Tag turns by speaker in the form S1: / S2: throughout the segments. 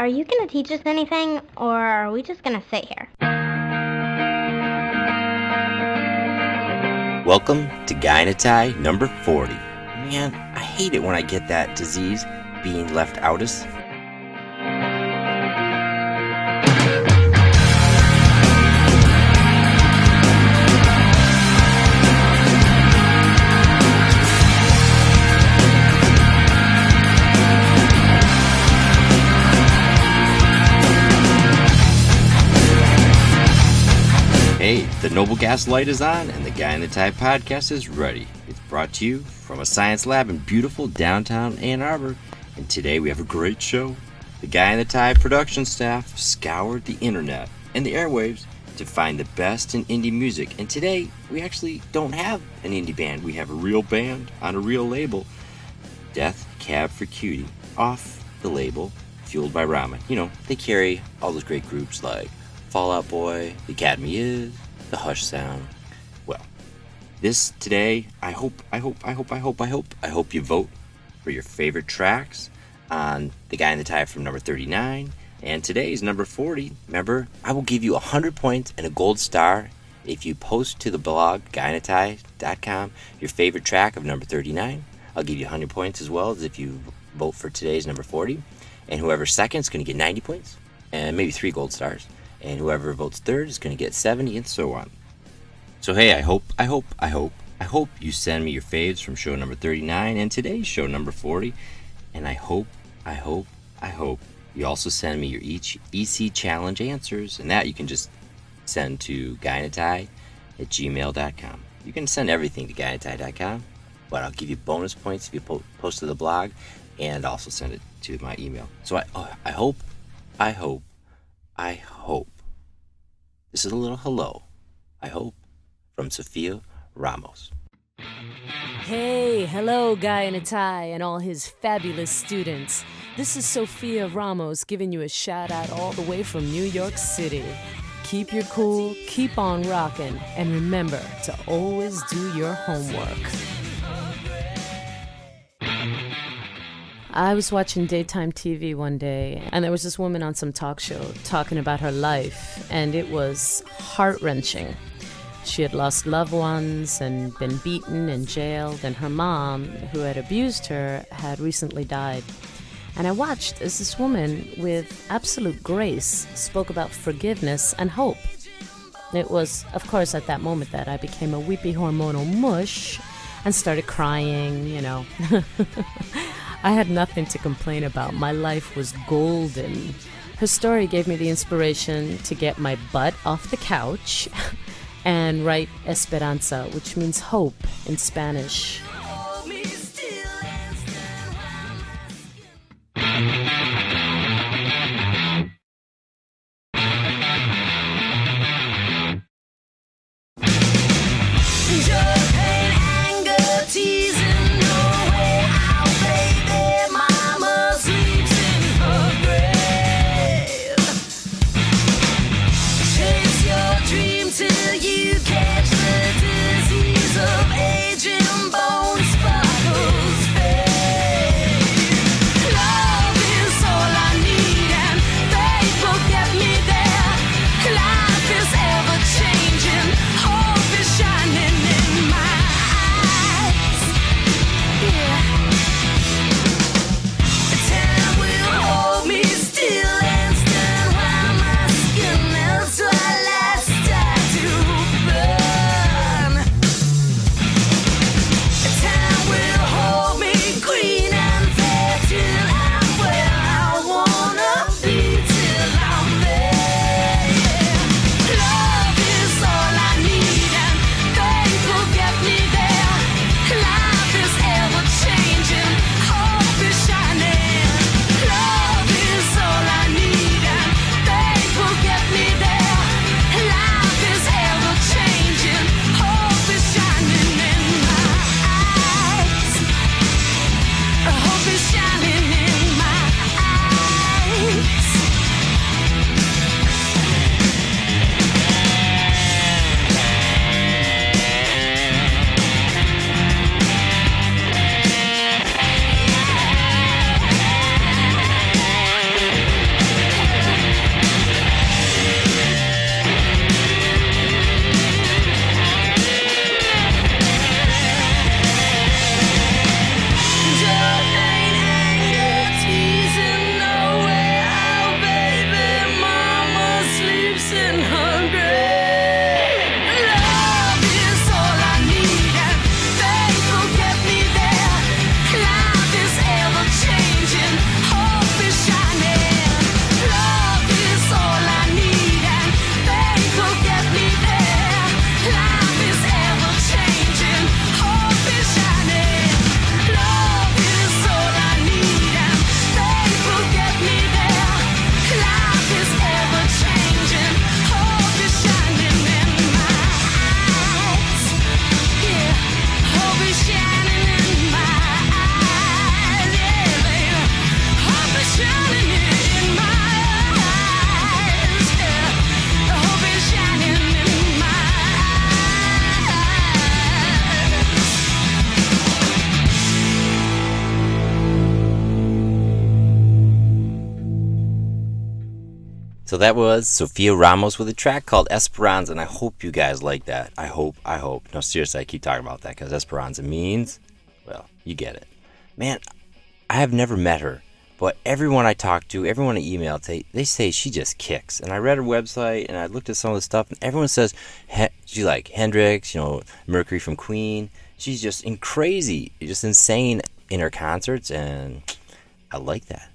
S1: are you going to teach us anything, or are we just going to sit here?
S2: Welcome to a number 40. Man, I hate it when I get that disease, being left outus. The Noble Gas light is on and the Guy in the Tie podcast is ready. It's brought to you from a science lab in beautiful downtown Ann Arbor. And today we have a great show. The Guy in the Tie production staff scoured the internet and the airwaves to find the best in indie music. And today we actually don't have an indie band, we have a real band on a real label Death Cab for Cutie, off the label Fueled by Ramen. You know, they carry all those great groups like Fall Out Boy, The Academy Is, The Hush Sound. Well, this today, I hope, I hope, I hope, I hope, I hope, I hope you vote for your favorite tracks on The Guy in the Tie from number 39 and today's number 40. Remember, I will give you 100 points and a gold star if you post to the blog, guyinatie.com, your favorite track of number 39. I'll give you 100 points as well as if you vote for today's number 40. And whoever second is going to get 90 points and maybe three gold stars and whoever votes third is going to get 70 and so on. So hey, I hope, I hope, I hope, I hope you send me your faves from show number 39 and today's show number 40. And I hope, I hope, I hope you also send me your each EC challenge answers and that you can just send to guyinatie at gmail.com. You can send everything to guyinatie.com, but I'll give you bonus points if you po- post to the blog and also send it to my email. So I, oh, I hope, I hope, I hope. This is a little hello, I hope, from Sophia Ramos.
S3: Hey, hello, Guy in a Tie and all his fabulous students. This is Sophia Ramos giving you a shout out all the way from New York City. Keep your cool, keep on rocking, and remember to always do your homework. I was watching daytime TV one day, and there was this woman on some talk show talking about her life, and it was heart wrenching. She had lost loved ones and been beaten and jailed, and her mom, who had abused her, had recently died. And I watched as this woman, with absolute grace, spoke about forgiveness and hope. It was, of course, at that moment that I became a weepy hormonal mush and started crying, you know. I had nothing to complain about. My life was golden. Her story gave me the inspiration to get my butt off the couch and write Esperanza, which means hope in Spanish.
S2: So that was Sophia Ramos with a track called Esperanza, and I hope you guys like that. I hope, I hope. No, seriously, I keep talking about that because Esperanza means, well, you get it. Man, I have never met her, but everyone I talk to, everyone I email, they, they say she just kicks. And I read her website and I looked at some of the stuff, and everyone says he, she like Hendrix, you know, Mercury from Queen. She's just in crazy, just insane in her concerts, and I like that.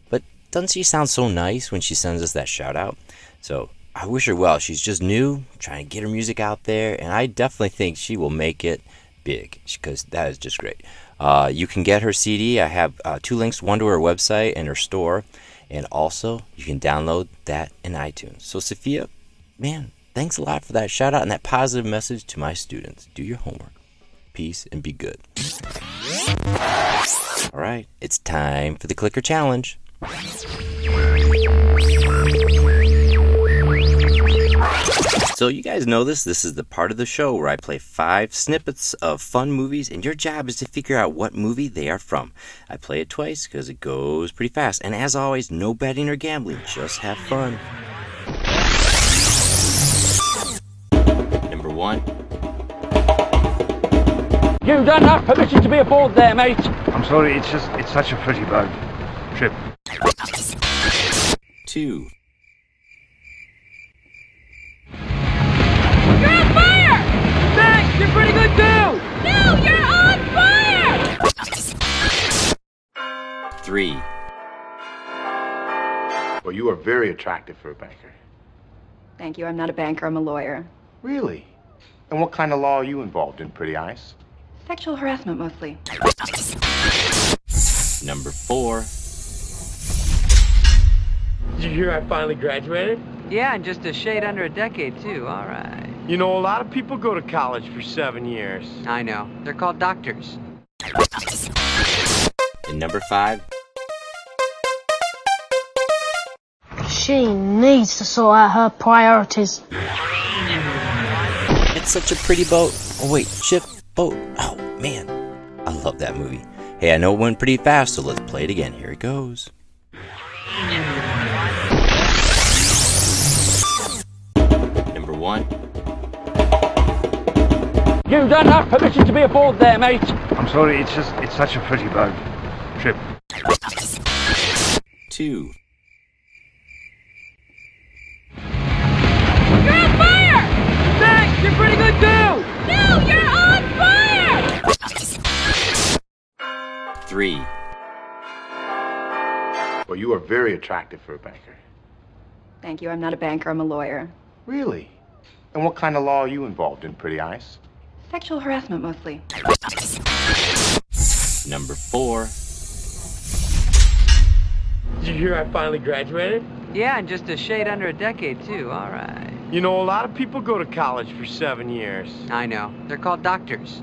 S2: Doesn't she sound so nice when she sends us that shout out? So I wish her well. She's just new, trying to get her music out there, and I definitely think she will make it big because that is just great. Uh, you can get her CD. I have uh, two links one to her website and her store, and also you can download that in iTunes. So, Sophia, man, thanks a lot for that shout out and that positive message to my students. Do your homework. Peace and be good. All right, it's time for the clicker challenge. So, you guys know this. This is the part of the show where I play five snippets of fun movies, and your job is to figure out what movie they are from. I play it twice because it goes pretty fast. And as always, no betting or gambling, just have fun. Number one,
S4: You don't have permission to be aboard there, mate.
S5: I'm sorry, it's just, it's such a pretty boat. Trip.
S2: Two,
S6: You're on fire!
S4: Thanks, you're pretty good too.
S6: No, you're on fire!
S2: three,
S7: Well, you are very attractive for a banker.
S8: Thank you. I'm not a banker. I'm a lawyer.
S7: Really? And what kind of law are you involved in, Pretty Eyes?
S8: Sexual harassment mostly.
S2: number four,
S9: Did you hear I finally graduated?
S4: Yeah, and just a shade under a decade too. All right.
S9: You know, a lot of people go to college for seven years.
S4: I know. They're called doctors.
S2: and number five,
S10: She needs to sort out her priorities.
S2: It's such a pretty boat. Oh, wait, ship, boat. Oh, man. I love that movie. Hey, I know it went pretty fast, so let's play it again. Here it goes. Number one,
S4: You don't have permission to be aboard there, mate.
S5: I'm sorry, it's just, it's such a pretty boat. Trip.
S2: two,
S6: You're on fire!
S4: Thanks, you're pretty good too.
S6: No, you're on fire!
S2: three,
S7: Well, you are very attractive for a banker.
S8: Thank you. I'm not a banker. I'm a lawyer.
S7: Really? And what kind of law are you involved in, Pretty Eyes?
S8: Sexual harassment mostly.
S2: number four,
S9: Did you hear I finally graduated?
S4: Yeah, and just a shade under a decade too. All right.
S9: You know, a lot of people go to college for seven years.
S4: I know. They're called doctors.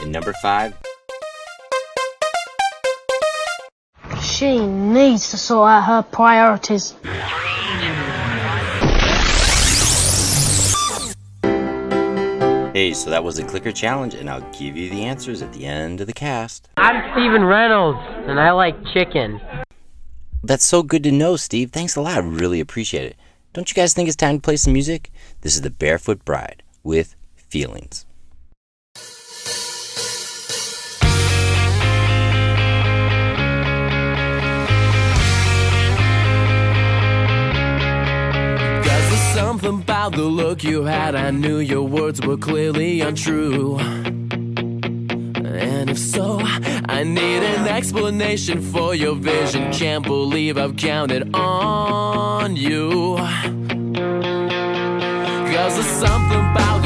S2: and number five,
S10: She needs to sort out her priorities.
S2: Hey, so that was the clicker challenge, and I'll give you the answers at the end of the cast.
S11: I'm Steven Reynolds, and I like chicken.
S2: That's so good to know, Steve. Thanks a lot. I really appreciate it. Don't you guys think it's time to play some music? This is the Barefoot Bride with Feelings.
S6: Something about the look you had. I knew your words were clearly untrue. And if so, I need an explanation for your vision. Can't believe I've counted on you. Cause there's something about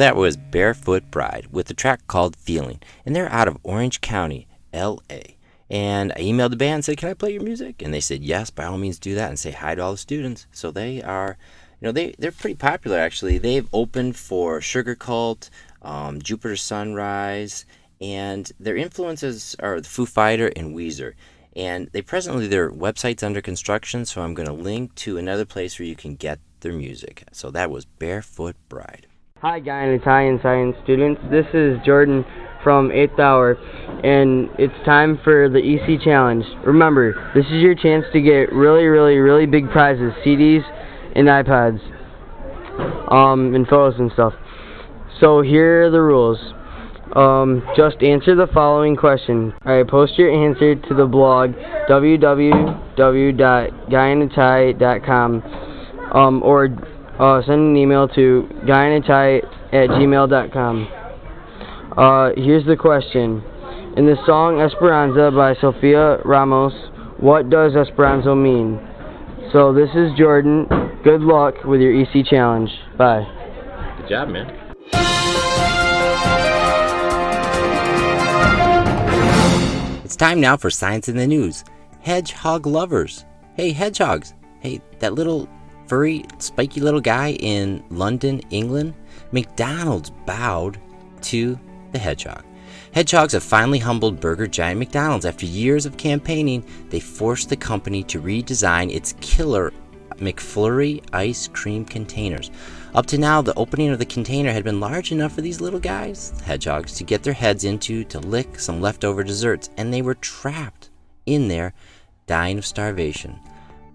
S6: that
S2: was Barefoot Bride with the track called Feeling. And they're out of Orange County, LA. And I emailed the band and said, Can I play your music? And they said, Yes, by all means do that and say hi to all the students. So they are, you know, they, they're pretty popular actually. They've opened for Sugarcult, um, Jupiter Sunrise, and their influences are the Foo Fighter and Weezer. And they presently, their website's under construction, so I'm going to link to another place where you can get their music. So that was Barefoot Bride.
S11: Hi, Guy and Italian Science students. This is Jordan from 8th Hour, and it's time for the EC Challenge. Remember, this is your chance to get really, really, really big prizes CDs and iPads, um, and photos and stuff. So here are the rules. Um, just answer the following question. Alright, post your answer to the blog www.guyinatie.com um, or uh, send an email to guyinatie at gmail.com. Uh, here's the question. In the song Esperanza by Sophia Ramos, what does Esperanza mean? So this is Jordan. Good luck with your EC challenge. Bye.
S2: Good job, man. It's time now for Science in the News. Hedgehog lovers. Hey, hedgehogs. Hey, that little furry, spiky little guy in London, England. McDonald's bowed to the hedgehog. Hedgehogs have finally humbled burger giant McDonald's. After years of campaigning, they forced the company to redesign its killer McFlurry ice cream containers. Up to now, the opening of the container had been large enough for these little guys, hedgehogs, to get their heads into to lick some leftover desserts, and they were trapped in there, dying of starvation.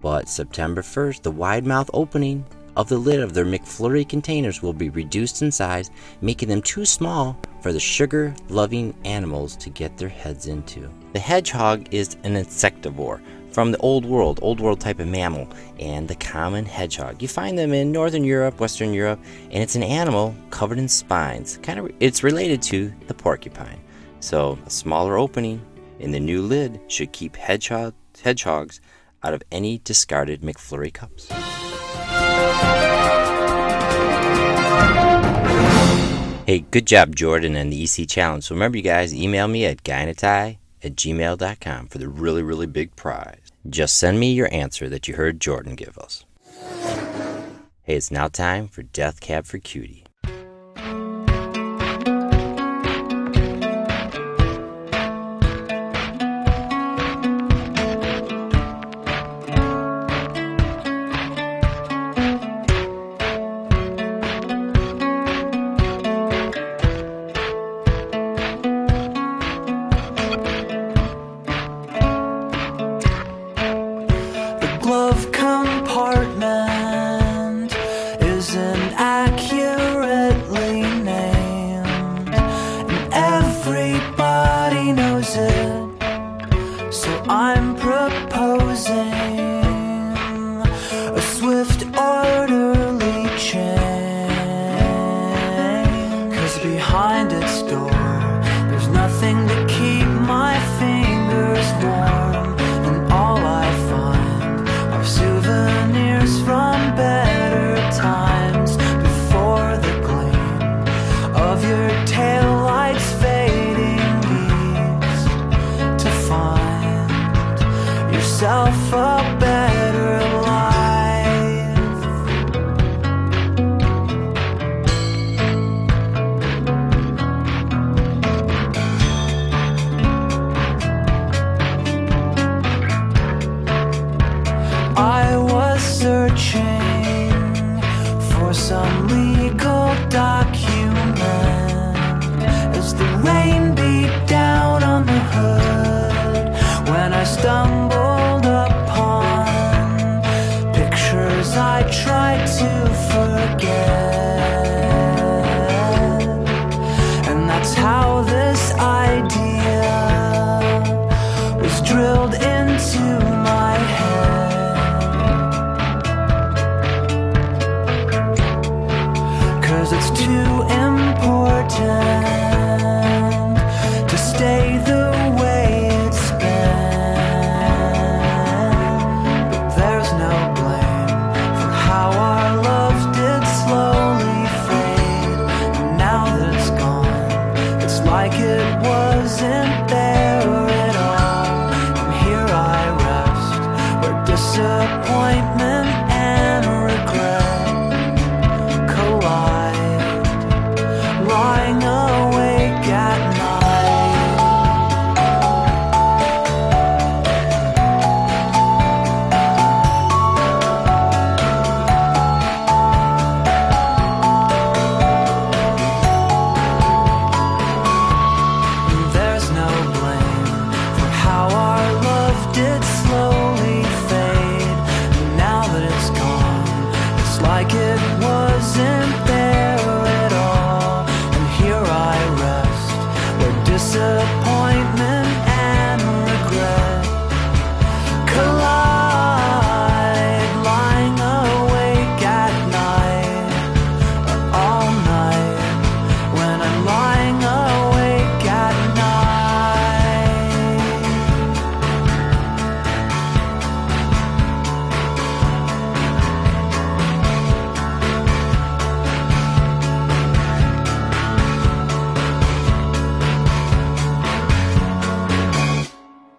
S2: But September 1st, the wide mouth opening of the lid of their McFlurry containers will be reduced in size, making them too small for the sugar loving animals to get their heads into. The hedgehog is an insectivore from the old world, old world type of mammal, and the common hedgehog. You find them in northern Europe, western Europe, and it's an animal covered in spines. Kind of it's related to the porcupine. So, a smaller opening in the new lid should keep hedgehog, hedgehogs out of any discarded McFlurry cups. Hey, good job, Jordan, and the EC Challenge. So remember, you guys, email me at guyinatie at gmail.com for the really, really big prize. Just send me your answer that you heard Jordan give us. Hey, it's now time for Death Cab for Cutie.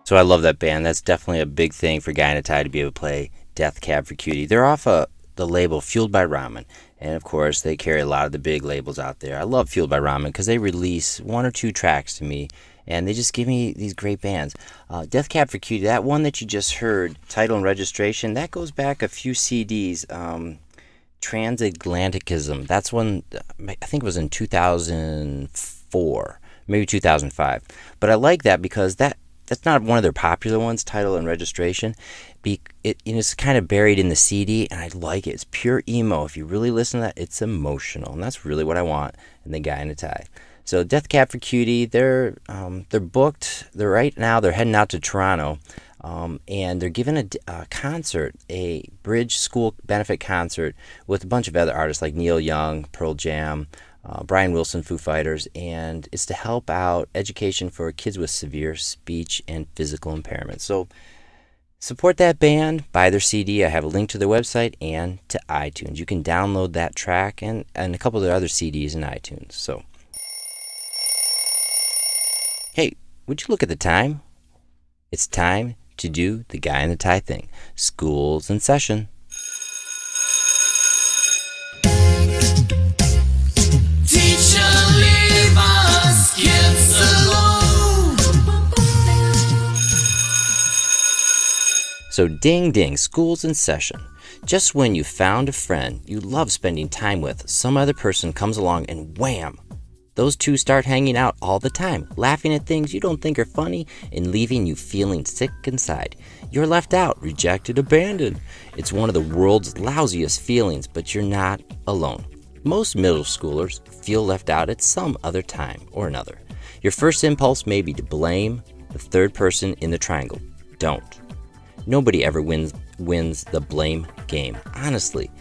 S2: So I love that band. That's definitely a big thing for Guy in a Tie to be able to play Death Cab for Cutie. They're off a, the label Fueled by Ramen. And of course, they carry a lot of the big labels out there. I love Fueled by Ramen because they release one or two tracks to me and they just give me these great bands. Uh, Death Cab for Cutie, that one that you just heard, title and registration, that goes back a few CDs. Um, Transatlanticism, that's one, I think it was in 2004, maybe 2005. But I like that because that that's not one of their popular ones, title and registration. Be it you know, it's kind of buried in the CD, and I like it. It's pure emo. If you really listen to that, it's emotional, and that's really what I want in the guy in a tie. So Death Cab for Cutie, they're um, they're booked. They're right now. They're heading out to Toronto, um, and they're giving a concert, a Bridge School benefit concert with a bunch of other artists like Neil Young, Pearl Jam, uh, Brian Wilson, Foo Fighters, and it's to help out education for kids with severe speech and physical impairments. So support that band, buy their CD. I have a link to their website and to iTunes. You can download that track and, and a couple of their other CDs in iTunes. So, hey, would you look at the time? It's time to do the guy in the tie thing. School's in session. So, ding ding, school's in session. Just when you found a friend you love spending time with, some other person comes along and wham! Those two start hanging out all the time, laughing at things you don't think are funny and leaving you feeling sick inside. You're left out, rejected, abandoned. It's one of the world's lousiest feelings, but you're not alone. Most middle schoolers feel left out at some other time or another. Your first impulse may be to blame the third person in the triangle. Don't. Nobody ever wins wins the blame game. Honestly,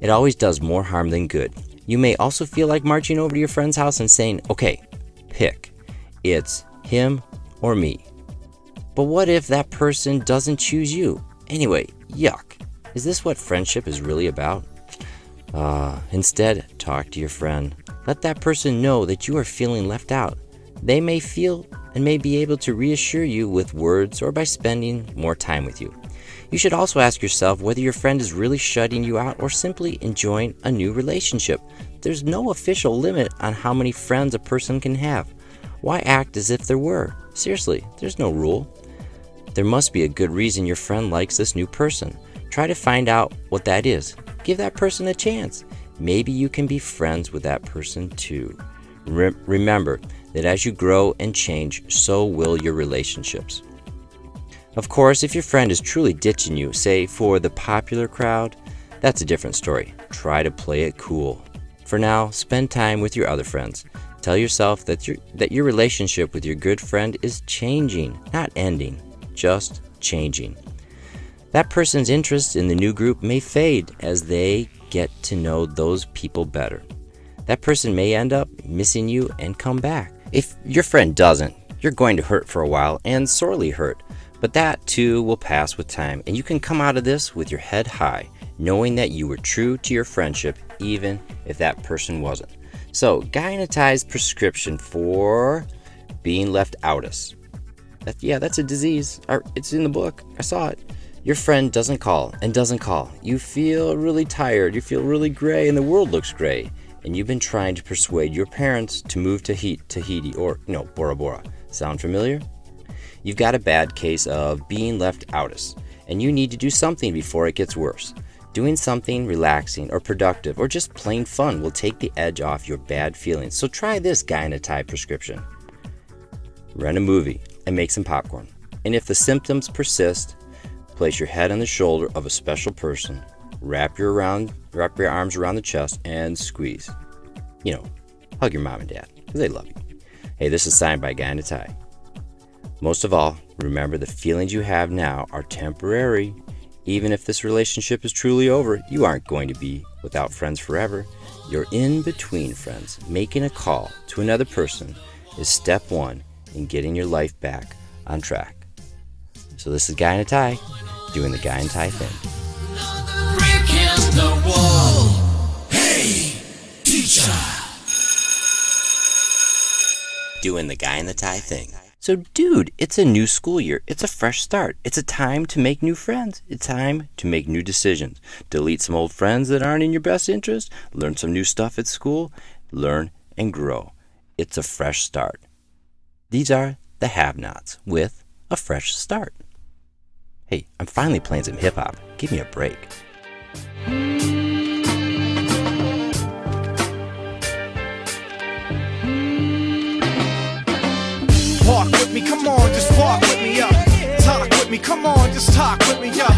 S2: it always does more harm than good. You may also feel like marching over to your friend's house and saying, "Okay, pick. It's him or me." But what if that person doesn't choose you? Anyway, yuck. Is this what friendship is really about? Uh, instead, talk to your friend. Let that person know that you are feeling left out. They may feel and may be able to reassure you with words or by spending more time with you. You should also ask yourself whether your friend is really shutting you out or simply enjoying a new relationship. There's no official limit on how many friends a person can have. Why act as if there were? Seriously, there's no rule. There must be a good reason your friend likes this new person. Try to find out what that is. Give that person a chance. Maybe you can be friends with that person too. Re- remember that as you grow and change, so will your relationships. Of course, if your friend is truly ditching you, say for the popular crowd, that's a different story. Try to play it cool. For now, spend time with your other friends. Tell yourself that your, that your relationship with your good friend is changing, not ending, just changing. That person's interest in the new group may fade as they get to know those people better. That person may end up missing you and come back. If your friend doesn't, you're going to hurt for a while and sorely hurt. But that too will pass with time, and you can come out of this with your head high, knowing that you were true to your friendship, even if that person wasn't. So, in prescription for being left outus. That, yeah, that's a disease. It's in the book. I saw it. Your friend doesn't call and doesn't call. You feel really tired. You feel really gray, and the world looks gray. And you've been trying to persuade your parents to move to Tahiti, Tahiti or no Bora Bora. Sound familiar? You've got a bad case of being left outus, and you need to do something before it gets worse. Doing something relaxing or productive or just plain fun will take the edge off your bad feelings. So try this guy in a tie prescription. Rent a movie and make some popcorn. And if the symptoms persist, place your head on the shoulder of a special person, wrap your around wrap your arms around the chest and squeeze. You know, hug your mom and dad because they love you. Hey, this is signed by Guy in a Tie. Most of all, remember the feelings you have now are temporary. Even if this relationship is truly over, you aren't going to be without friends forever. You're in between friends. Making a call to another person is step one in getting your life back on track. So this is Guy in a Tie doing the Guy in a Tie thing.
S6: The wall. Hey, teacher.
S2: doing the guy in the tie thing. So, dude, it's a new school year. It's a fresh start. It's a time to make new friends. It's time to make new decisions. Delete some old friends that aren't in your best interest. Learn some new stuff at school. Learn and grow. It's a fresh start. These are the have nots with a fresh start. Hey, I'm finally playing some hip hop. Give me a break.
S12: Walk with me, come on, just walk with me up. Talk with me, come on, just talk with me up.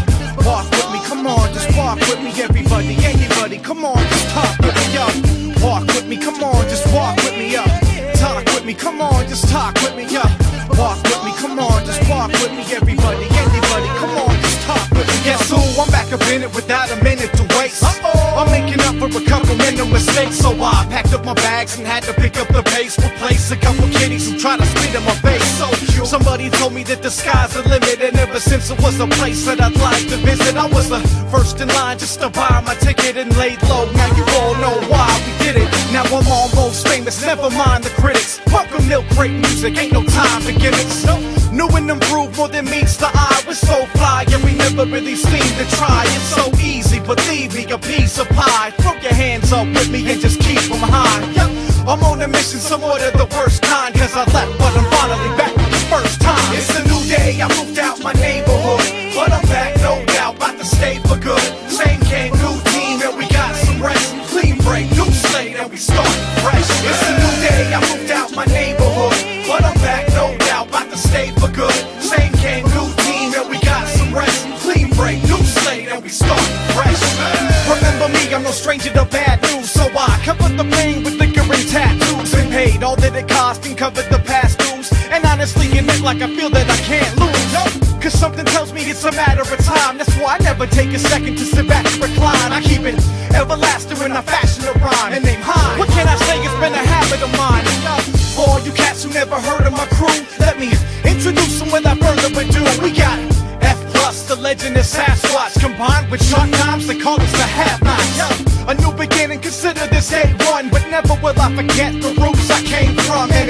S12: Walk with me, come on, just walk with me, everybody, anybody, come on, just talk with me up. Walk with me, come on, just walk with me up. Talk with me, come on, just talk with me up. Walk with me, come on, just walk with me, everybody, anybody, come on, just talk with me. Guess who? I'm back up in it without a minute to waste. I'm making up for a couple mental mistakes, so I packed up my bags and had to pick up the pace. Replace a couple kiddies who try to spit in my face. So somebody told me that the sky's the limit, and ever since it was a place that I'd like to visit, I was the first in line just to buy my ticket and laid low. Now you all know why we did it. Now I'm almost famous, never mind the critics. Welcome milk crate music, ain't no time for gimmicks. No, new and improved more than meets the eye. We're so fly, and we never really seem to try. It's so easy, but believe me, a piece of pie. Throw your hands up with me and just keep them high. Yeah, I'm on a mission, somewhat of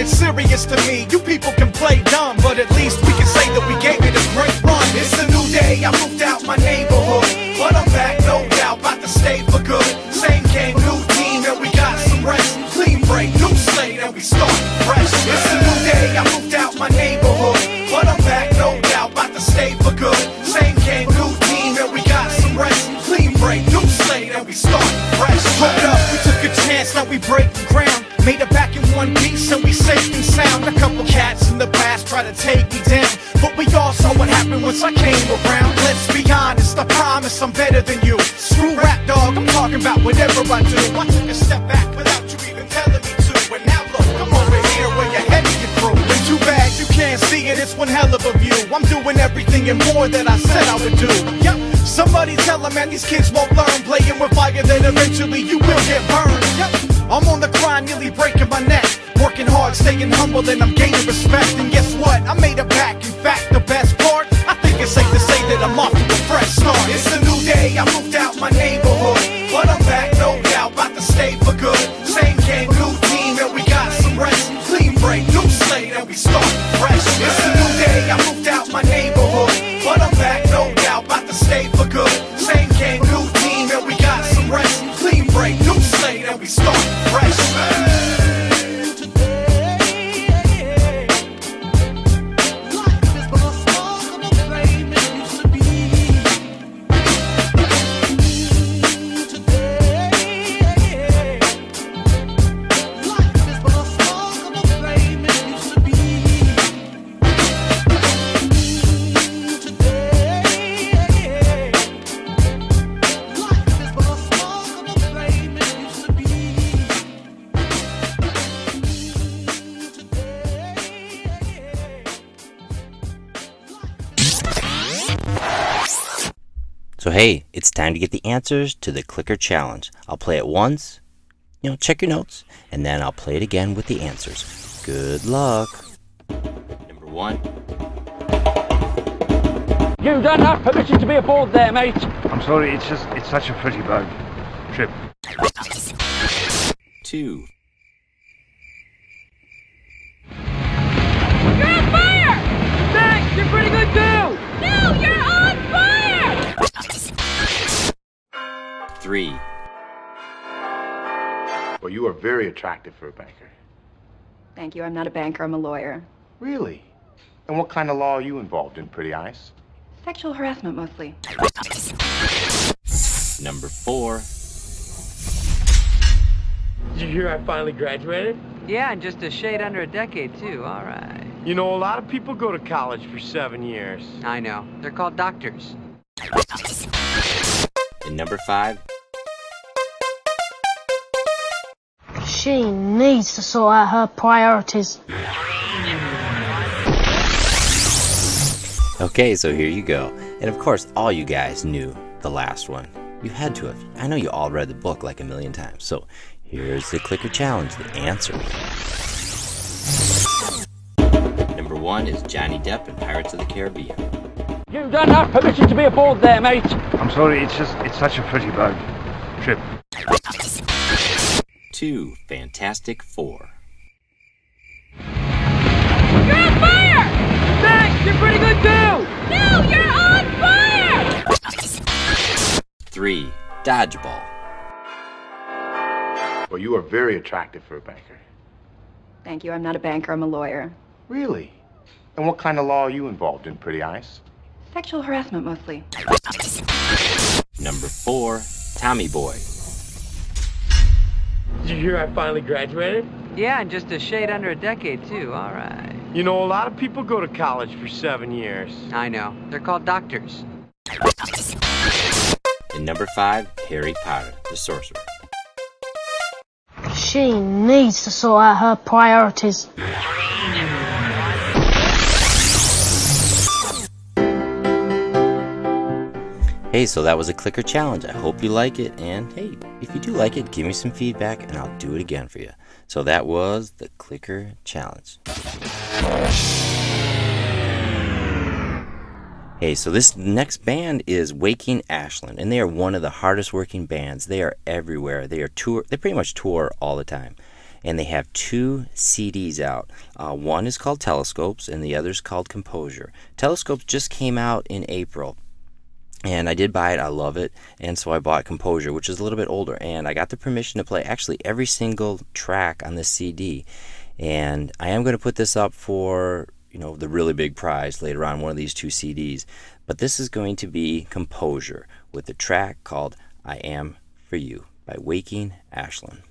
S12: it's serious to me. You the
S2: answers to the clicker challenge. I'll play it once, you know, check your notes, and then I'll play it again with the answers. Good luck. Number one.
S4: You don't have permission to be aboard there, mate.
S5: I'm sorry, it's just, it's such a pretty boat. Trip.
S2: Two.
S7: Very attractive for a banker.
S8: Thank you, I'm not a banker, I'm a lawyer.
S7: Really? And what kind of law are you involved in, Pretty Eyes?
S8: Sexual harassment mostly.
S2: Number four.
S9: Did you hear I finally graduated?
S4: Yeah, and just a shade under a decade too, all right.
S9: You know, a lot of people go to college for seven years.
S4: I know. They're called doctors.
S2: And number five.
S10: She needs to sort out her priorities.
S2: Okay, so here you go. And of course, all you guys knew the last one. You had to have. I know you all read the book like a million times. So here's the clicker challenge, the answer. Number one is Johnny Depp in Pirates of the Caribbean.
S4: You don't have permission to be aboard there, mate.
S5: I'm sorry, it's just, it's such a pretty boat. Trip.
S2: Two, Fantastic Four.
S6: You're on fire!
S4: Thanks, you're pretty good too!
S6: No, you're on fire!
S2: Three, Dodgeball.
S7: Well, you are very attractive for a banker.
S8: Thank you, I'm not a banker, I'm a lawyer.
S7: Really? And what kind of law are you involved in, Pretty Eyes?
S8: Sexual harassment mostly.
S2: Number four, Tommy Boy.
S9: Did you hear I finally graduated?
S4: Yeah, and just a shade under a decade too, all right.
S9: You know, a lot of people go to college for seven years.
S4: I know. They're called doctors.
S2: And number five, Harry Potter, the Sorcerer.
S10: She needs to sort out her priorities.
S2: Hey, so that was a clicker challenge. I hope you like it. And hey, if you do like it, give me some feedback and I'll do it again for you. So that was the clicker challenge. Hey, so this next band is Waking Ashland, and they are one of the hardest working bands. They are everywhere. They are tour. They pretty much tour all the time, and they have two CDs out. Uh, one is called Telescopes, and the other is called Composure. Telescopes just came out in April, and I did buy it. I love it, and so I bought Composure, which is a little bit older, and I got the permission to play actually every single track on this CD. And I am going to put this up for you know the really big prize later on, one of these two CDs. But this is going to be Composure with the track called "I Am for You" by Waking Ashland.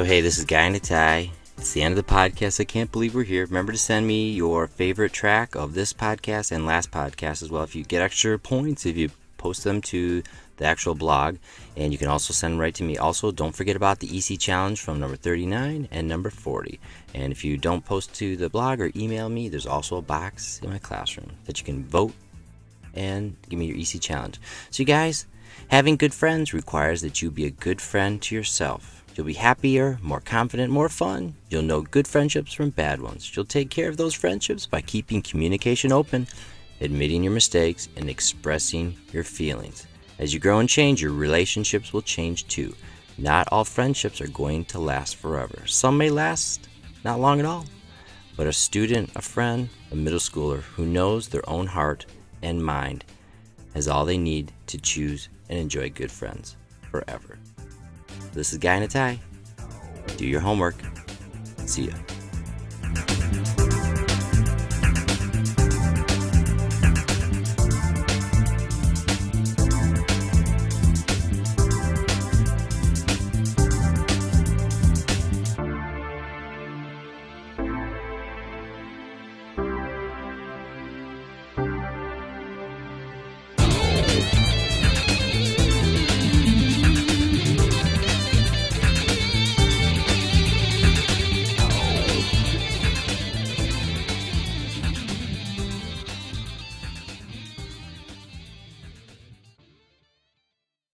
S2: So, hey, this is Guy in a Tie. It's the end of the podcast. I can't believe we're here. Remember to send me your favorite track of this podcast and last podcast as well. If you get extra points, if you post them to the actual blog, and you can also send them right to me. Also, don't forget about the EC challenge from number 39 and number 40. And if you don't post to the blog or email me, there's also a box in my classroom that you can vote and give me your EC challenge. So, you guys, having good friends requires that you be a good friend to yourself. You'll be happier, more confident, more fun. You'll know good friendships from bad ones. You'll take care of those friendships by keeping communication open, admitting your mistakes, and expressing your feelings. As you grow and change, your relationships will change too. Not all friendships are going to last forever. Some may last not long at all. But a student, a friend, a middle schooler who knows their own heart and mind has all they need to choose and enjoy good friends forever. This is Guy in a Tie. Do your homework. See ya.